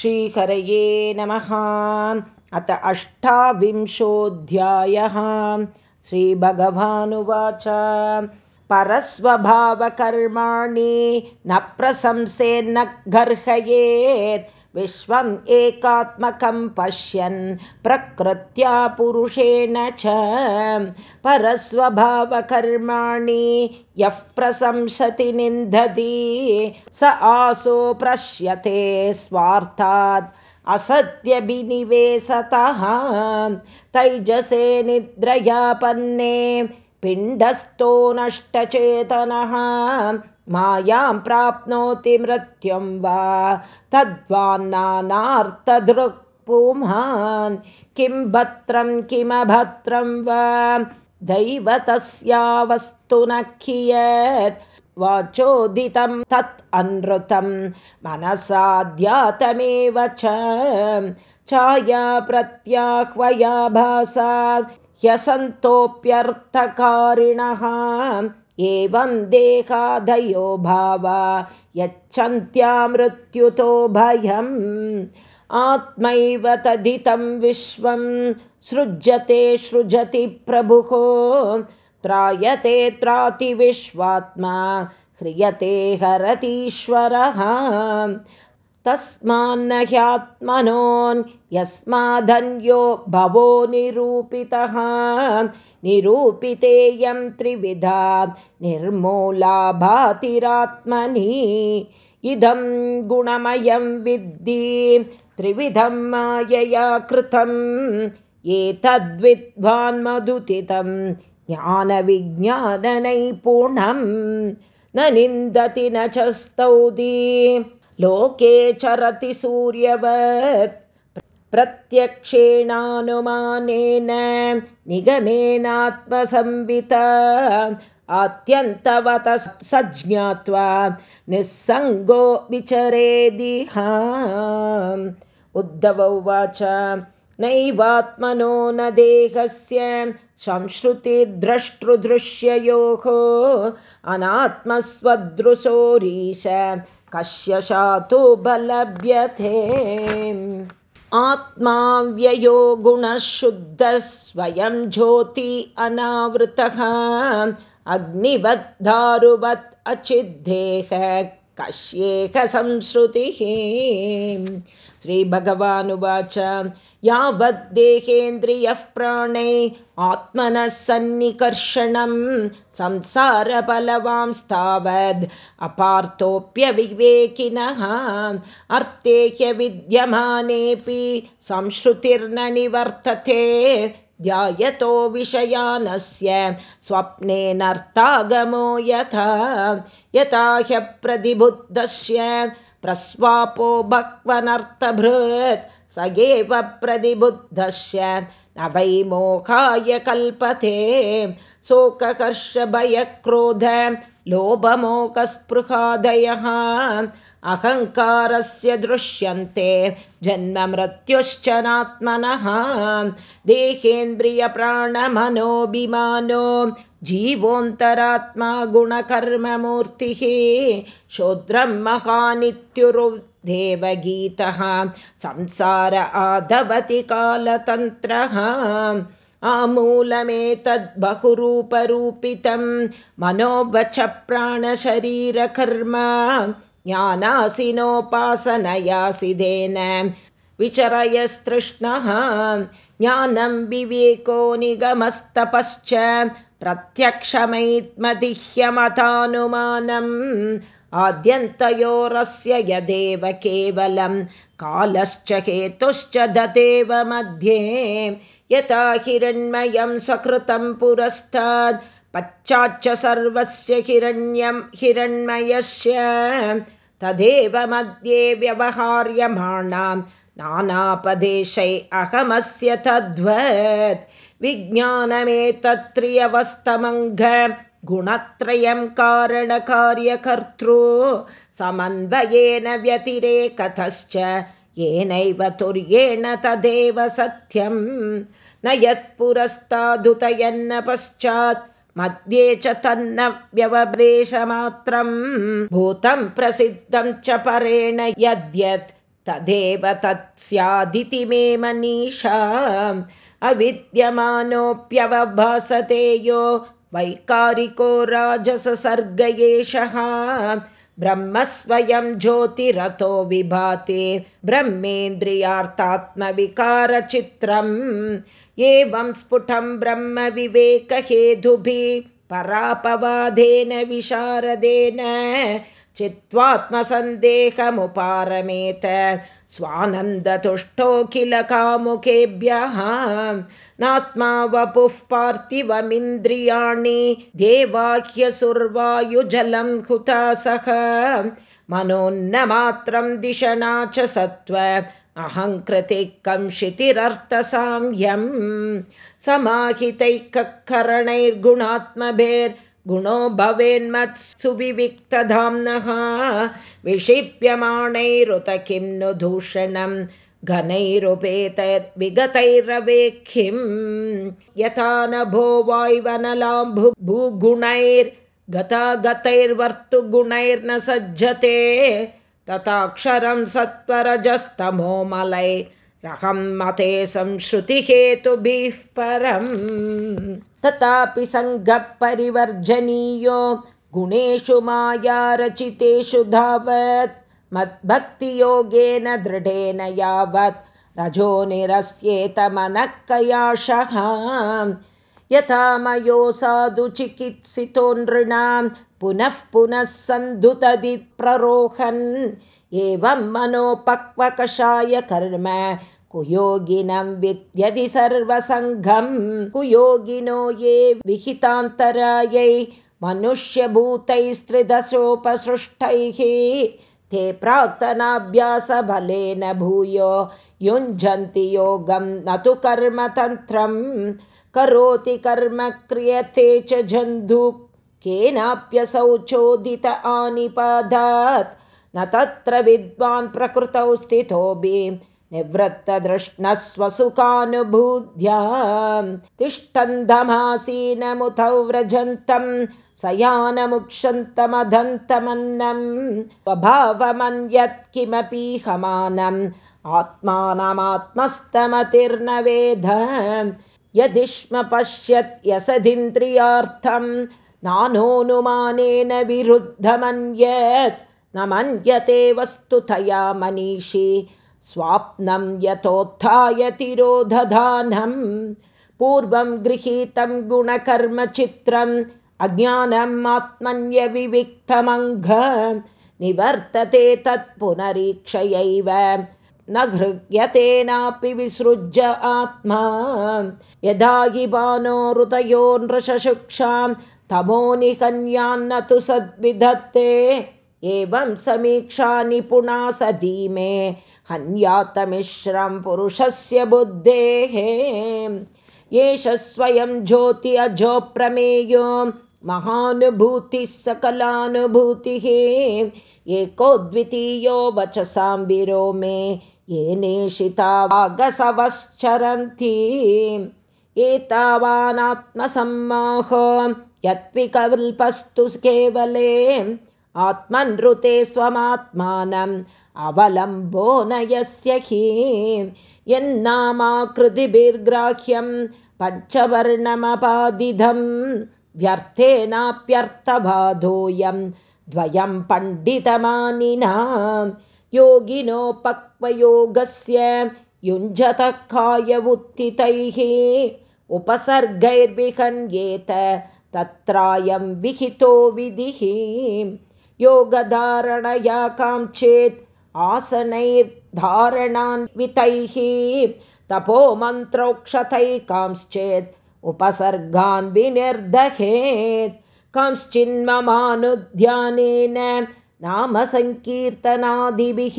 श्रीहरये नमः। अथ अष्टाविंशोऽध्यायः। श्रीभगवानुवाच। परस्वभावकर्माणि न प्रशंसेन्न गर्हयेत् विश्वम् एकात्मकं पश्यन् प्रकृत्या पुरुषेण च परस्वभावकर्माणि यः प्रशंसति निन्दति स आसो प्रश्यते स्वार्थात् असत्यभिनिवेशतः। तैजसे निद्रयापन्ने पिण्डस्थो नष्टचेतनः। मायां प्राप्नोति मृत्युं वा? तद्वान्नानार्थदृक्पुमान्। किं भद्रं किमभद्रं वा? दैवतस्यावस्तु न कियत्। वाचोदितं तत् अनृतं मनसाध्यातमेव च। छाया प्रत्याह्वया भासा ह्यसन्तोऽप्यर्थकारिणः एवं देहादयो भावा यच्छन्त्या मृत्युतो भयम् आत्मैव तदितं विश्वं सृज्यते सृजति प्रभुः त्रायते त्राति विश्वात्मा ह्रियते हरतीश्वरः तस्मान्न ह्यात्मनोन् यस्मादन्यो भवो निरूपितः। निरूपितेयं त्रिविधा निर्मूला भातिरात्मनि इदं गुणमयं विद्धि त्रिविधं मायया कृतम् एतद्विद्वान्मधुतितं ज्ञानविज्ञाननैपुणं। न निन्दति न च स्तौति लोके चरति सूर्यवत्। प्रत्यक्षेणानुमानेन निगमेनात्मसंविता। आत्यन्तवत सज्ञात्वा निस्सङ्गो विचरेदिह। उद्धव उवाच नैवात्मनो न देहस्य संश्रुतिद्रष्टृदृश्ययोः अनात्मस्वदृशोरीश कस्य शातु बलभ्यते। आत्मा व्ययो गुणशुद्धः स्वयं ज्योति अनावृतः। अग्निवद्धारुवत् अचिद्देह कस्येकसंश्रुतिः श्रीभगवानुवाच यावद्देहेन्द्रियः प्राणे आत्मनः सन्निकर्षणं संसारबलवांस्तावद् अपार्थोऽप्यविवेकिनः अर्थे ह्यविद्यमानेऽपि संश्रुतिर्न निवर्तते ध्यायतो विषयानस्य स्वप्नेनर्थागमो यथा यथा ह्यप्रतिबुद्धस्य प्रस्वापो भक्वनर्थभृत् स एव प्रतिबुद्धस्य न वै मोहाय कल्पते शोककर्षभयक्रोध लोभमोकस्पृहादयः अहङ्कारस्य दृश्यन्ते। जन्ममृत्युश्च नात्मनः देहेन्द्रियप्राणमनोऽभिमानो। जीवोऽन्तरात्मा गुणकर्ममूर्तिः। शूद्रं महानित्युरुदेवगीतः। संसार आधवति कालतन्त्रः। आमूलमेतद्बहुरूपरूपितं मनोवच प्राणशरीरकर्म ज्ञानासिनोपासनयासिदेन विचरयस्तृष्णः ज्ञानं विवेको निगमस्तपश्च प्रत्यक्षमैत्मदिह्यमतानुमानम् आद्यन्तयोरस्य यदेव केवलं कालश्च हेतुश्च ददेव मध्ये। यथा हिरण्मयं स्वकृतं पुरस्ताद् पश्चाच्च सर्वस्य हिरण्यं हिरण्मयस्य तदेव मध्ये व्यवहार्यमाणां नानापदेशै अहमस्य तद्वत्। विज्ञानमेतत्त्रियवस्तमङ्घ गुणत्रयं कारणकार्यकर्तृ समन्वयेन व्यतिरेकतश्च येनैव तुर्येण तदेव सत्यं न यत्पुरस्तादुतयन्न पश्चात् मध्ये च तन्न व्यवदेशमात्रं भूतं प्रसिद्धं च परेण यद्यत् तदेव तत् स्यादिति मे मनीषा अविद्यमानोऽप्यवभासते यो वैकारिको राजससर्ग एषः ब्रह्मस्वयं ज्योतिरतो विभाति ब्रह्मेन्द्रियार्थात्मविकारचित्रम् एवं स्फुटं ब्रह्मविवेकहेतुभिः परापवादेन विशारदेन चित्त्वात्मसन्देहमुपारमेत स्वानन्दतुष्टोऽखिलकामुकेभ्यः नात्मा वपुः पार्थिवमिन्द्रियाणि देवाह्यसुर्वायुजलं हुतासः मनोन्नमात्रं दिशना च सत्त्व अहङ्कृतिकं क्षितिरर्थसांह्यं गुणो भवेन्मत्सु विविक्तधाम्नः विक्षिप्यमाणैरुत किं नु दूषणं घनैरुपेतैर्विगतैरवेक्षिं यथा न भो वाय्वनलाम्भु भूगुणैर्गतागतैर्वर्तुगुणैर्न सज्जते तथाक्षरं सत्वरजस्तमो मलै रहं मते संश्रुतिहेतुभिः परम्। तथापि सङ्गपरिवर्जनीयो गुणेषु मायारचितेषु धावत्। मद्भक्तियोगेन दृढेन यावत्। रजो निरस्येतमनः कयाशः यथा मयो साधु चिकित्सितो नृणां पुनः पुनः सन्धुतदिप्ररोहन् एवं मनोपक्वकषाय कर्म कुयोगिनं विद्यति सर्वसङ्घं। कुयोगिनो ये विहितान्तरायै मनुष्यभूतैस्त्रिदशोपसृष्टैः ते प्राक्तनाभ्यासबलेन भूयो युञ्जन्ति योगं। न तु कर्मतन्त्रं करोति कर्म क्रियते च जन्तु केनाप्यसौ चोदित आनिपादात् न तत्र विद्वान् प्रकृतौ स्थितोऽपि निवृत्तदृष्णः स्वसुखानुभूत्या तिष्ठन्तमासीनमुतौ व्रजन्तं सयानमुक्षन्तमधन्तमन्नं स्वभावमन्यत् किमपि हमानम्। आत्मानमात्मस्तमतिर्न वेद यदिष्म पश्यत् यसदिन्द्रियार्थं नानोऽनुमानेन विरुद्धमन्यत्। न मन्यते वस्तुतया मनीषी। स्वाप्नं यतोत्थाय तिरोधधानं पूर्वं गृहीतं गुणकर्मचित्रम् अज्ञानम् आत्मन्यविविक्तमङ्घ निवर्तते तत् पुनरीक्षयैव न हृग्यतेनापि विसृज्य आत्मा। यदा हि बानो हृदयो नृशुक्षां तमो निकन्यान्न तु सद्विधत्ते। एवं समीक्षा निपुणा सदीमे हन्यातमिश्रं पुरुषस्य बुद्धेः। एष स्वयं ज्योति अजोप्रमेयो महानुभूतिः सकलानुभूतिः। एको द्वितीयो विरो मे ये नेशिता वागसवश्चरन्ति। एतावानात्मसम्मोहो यत्विकल्पस्तु केवले। आत्मनृते स्वमात्मानम् अवलम्बो न यस्य हि। यन्नामाकृतिभिर्ग्राह्यं पञ्चवर्णमपादिधं व्यर्थेनाप्यर्थबाधोऽयं द्वयं पण्डितमानिना। योगिनोपक्वयोगस्य युञ्जतः कायवुत्थितैः उपसर्गैर्विहन्येत तत्रायं विहितो विधिः। योगधारणया काञ्चेत् आसनैर्धारणान्वितैः। तपो मन्त्रोक्षतैकांश्चेत् उपसर्गान् विनिर्दहेत् कंश्चिन्ममानुध्यानेन नाम सङ्कीर्तनादिभिः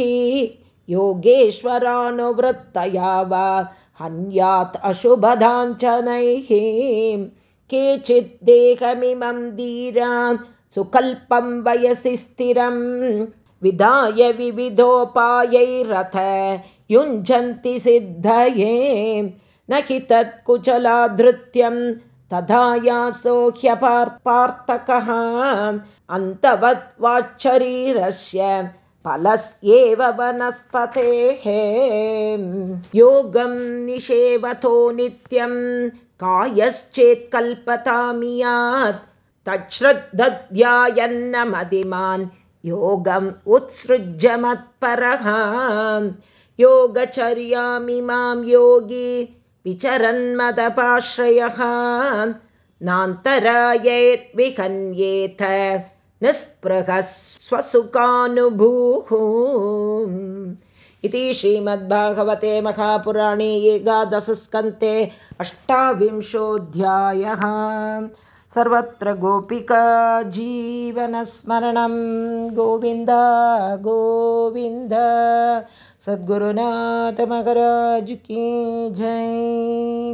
योगेश्वरानुवृत्तया वा हन्यात् अशुभदाञ्चनैः केचिद्देहमिमं धीरान् सुकल्पं वयसि स्थिरं विधाय विविधोपायैरथ युञ्जन्ति सिद्धये न हि तत्कुचलाधृत्यं तथा यासोह्यपार्थकः अन्तवत् वाच्छरीरस्य फलस्येव वनस्पतेः। योगं निषेवतो नित्यं कायश्चेत् कल्पतामियात् तच्छ्रद्धध्यायन्नमदिमान् योगम् उत्सृज्य मत्परः। योगचर्यामिमां योगी विचरन्मदपाश्रयः। नान्तरायैर्विहन्येत निःस्पृहः स्वसुखानुभूः इति श्रीमद्भागवते महापुराणे एकादशस्कन्ते अष्टाविंशोऽध्यायः। सर्वत्र गोपिका जीवनस्मरणं। गोविन्द गोविन्द सद्गुरुनाथमगराज की जय